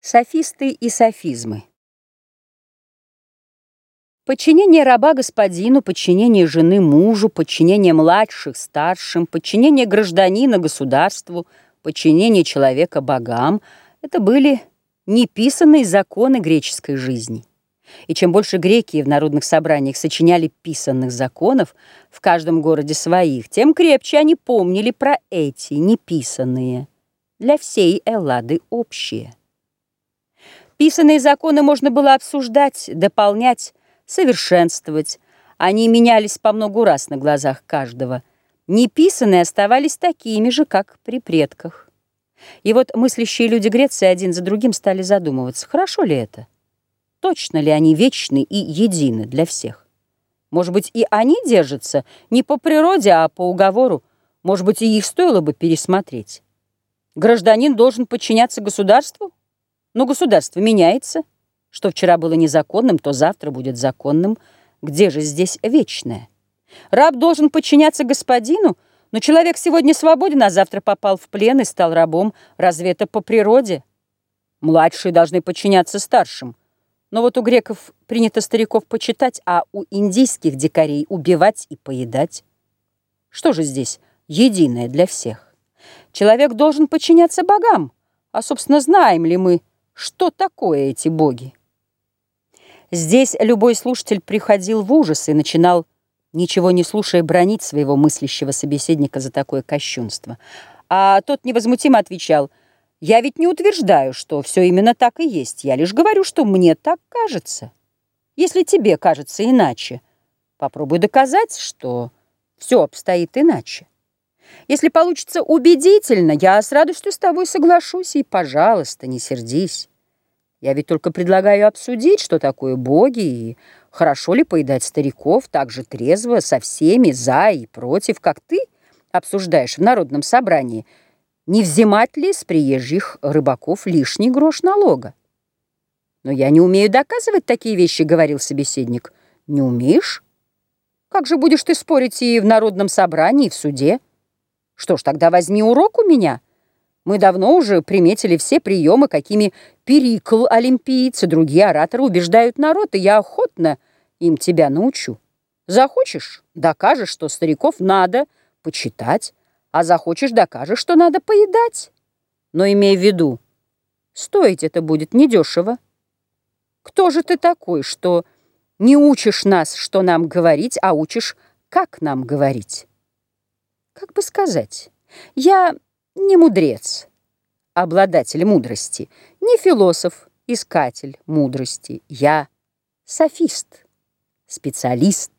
Софисты и софизмы. Подчинение раба господину, подчинение жены мужу, подчинение младших старшим, подчинение гражданина государству, подчинение человека богам — это были неписанные законы греческой жизни. И чем больше греки в народных собраниях сочиняли писанных законов в каждом городе своих, тем крепче они помнили про эти неписанные, для всей Эллады общие. Писанные законы можно было обсуждать, дополнять, совершенствовать. Они менялись по многу раз на глазах каждого. Неписанные оставались такими же, как при предках. И вот мыслящие люди Греции один за другим стали задумываться, хорошо ли это? Точно ли они вечны и едины для всех? Может быть, и они держатся не по природе, а по уговору. Может быть, и их стоило бы пересмотреть. Гражданин должен подчиняться государству? Но государство меняется. Что вчера было незаконным, то завтра будет законным. Где же здесь вечное? Раб должен подчиняться господину, но человек сегодня свободен, а завтра попал в плен и стал рабом. Разве это по природе? Младшие должны подчиняться старшим. Но вот у греков принято стариков почитать, а у индийских дикарей убивать и поедать. Что же здесь единое для всех? Человек должен подчиняться богам. А, собственно, знаем ли мы, что такое эти боги? Здесь любой слушатель приходил в ужас и начинал, ничего не слушая, бронить своего мыслящего собеседника за такое кощунство. А тот невозмутимо отвечал, «Я ведь не утверждаю, что все именно так и есть. Я лишь говорю, что мне так кажется. Если тебе кажется иначе, попробуй доказать, что все обстоит иначе. Если получится убедительно, я с радостью с тобой соглашусь, и, пожалуйста, не сердись». Я ведь только предлагаю обсудить, что такое боги, и хорошо ли поедать стариков так же трезво, со всеми, за и против, как ты обсуждаешь в народном собрании, не взимать ли с приезжих рыбаков лишний грош налога. «Но я не умею доказывать такие вещи», — говорил собеседник. «Не умеешь? Как же будешь ты спорить и в народном собрании, и в суде? Что ж, тогда возьми урок у меня». Мы давно уже приметили все приемы, какими Перикл, олимпиец другие ораторы убеждают народ, и я охотно им тебя научу. Захочешь — докажешь, что стариков надо почитать, а захочешь — докажешь, что надо поедать. Но имей в виду, стоить это будет недешево. Кто же ты такой, что не учишь нас, что нам говорить, а учишь, как нам говорить? Как бы сказать, я не мудрец, обладатель мудрости, не философ, искатель мудрости. Я софист, специалист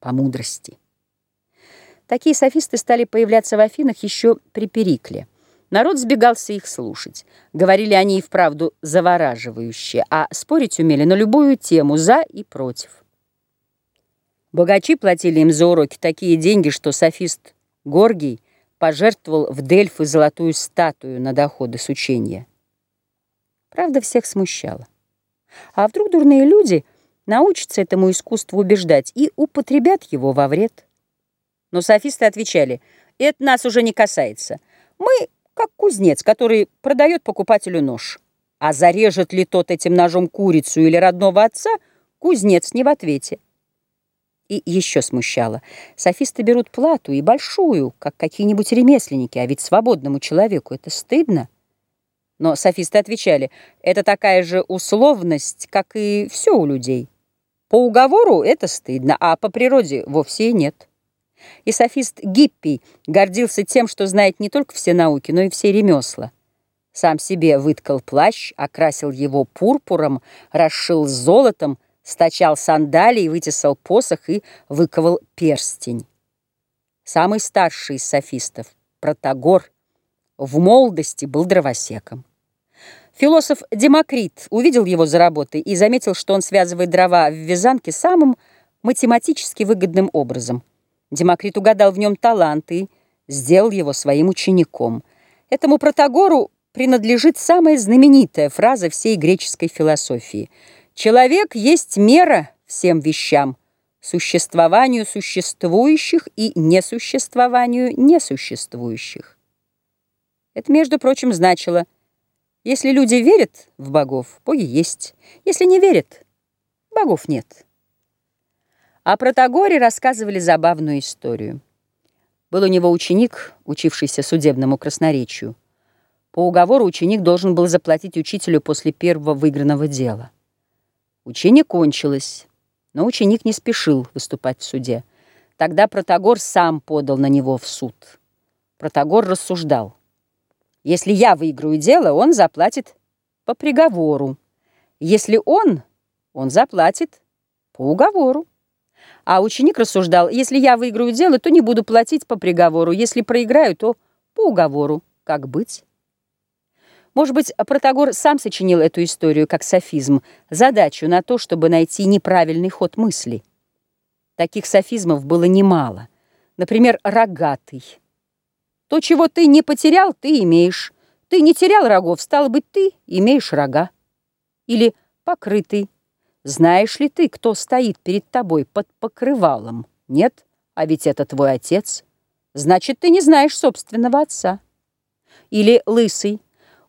по мудрости. Такие софисты стали появляться в Афинах еще при Перикле. Народ сбегался их слушать. Говорили они и вправду завораживающе, а спорить умели на любую тему «за» и «против». Богачи платили им за уроки такие деньги, что софист Горгий – пожертвовал в Дельфы золотую статую на доходы с учения. Правда, всех смущала. А вдруг дурные люди научатся этому искусству убеждать и употребят его во вред? Но софисты отвечали, это нас уже не касается. Мы как кузнец, который продает покупателю нож. А зарежет ли тот этим ножом курицу или родного отца, кузнец не в ответе. И еще смущало. Софисты берут плату, и большую, как какие-нибудь ремесленники, а ведь свободному человеку это стыдно. Но софисты отвечали, это такая же условность, как и все у людей. По уговору это стыдно, а по природе вовсе нет. И софист Гиппий гордился тем, что знает не только все науки, но и все ремесла. Сам себе выткал плащ, окрасил его пурпуром, расшил золотом, стачал сандалии, вытесал посох и выковал перстень. Самый старший из софистов, Протагор, в молодости был дровосеком. Философ Демокрит увидел его за работой и заметил, что он связывает дрова в вязанке самым математически выгодным образом. Демокрит угадал в нем талант и сделал его своим учеником. Этому Протагору принадлежит самая знаменитая фраза всей греческой философии – Человек есть мера всем вещам, существованию существующих и несуществованию несуществующих. Это, между прочим, значило Если люди верят в богов, боги есть. Если не верят, богов нет. О Протагоре рассказывали забавную историю. Был у него ученик, учившийся судебному красноречию. По уговору ученик должен был заплатить учителю после первого выигранного дела. Учение кончилось, но ученик не спешил выступать в суде. Тогда Протагор сам подал на него в суд. Протагор рассуждал. Если я выиграю дело, он заплатит по приговору. Если он, он заплатит по уговору. А ученик рассуждал, если я выиграю дело, то не буду платить по приговору, если проиграю, то по уговору. Как быть? Может быть, Протагор сам сочинил эту историю как софизм, задачу на то, чтобы найти неправильный ход мысли. Таких софизмов было немало. Например, «рогатый». То, чего ты не потерял, ты имеешь. Ты не терял рогов, стало быть, ты имеешь рога. Или «покрытый». Знаешь ли ты, кто стоит перед тобой под покрывалом? Нет? А ведь это твой отец. Значит, ты не знаешь собственного отца. Или лысый.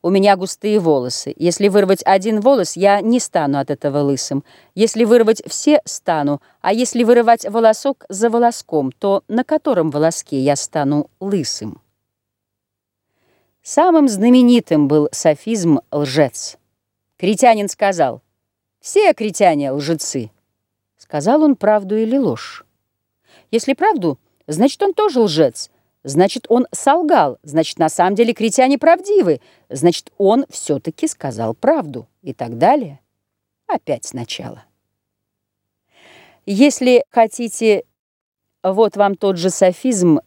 У меня густые волосы. Если вырвать один волос, я не стану от этого лысым. Если вырвать все, стану. А если вырывать волосок за волоском, то на котором волоске я стану лысым? Самым знаменитым был софизм «лжец». Критянин сказал — все критяне лжецы. Сказал он правду или ложь? Если правду, значит, он тоже лжец. Значит, он солгал. Значит, на самом деле критяне правдивы. Значит, он все-таки сказал правду. И так далее. Опять сначала. Если хотите, вот вам тот же софизм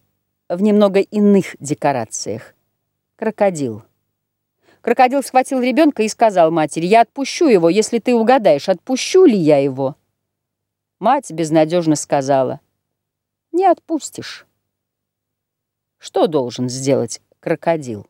в немного иных декорациях. Крокодил. Крокодил схватил ребенка и сказал матери, «Я отпущу его, если ты угадаешь, отпущу ли я его?» Мать безнадежно сказала, «Не отпустишь». Что должен сделать крокодил?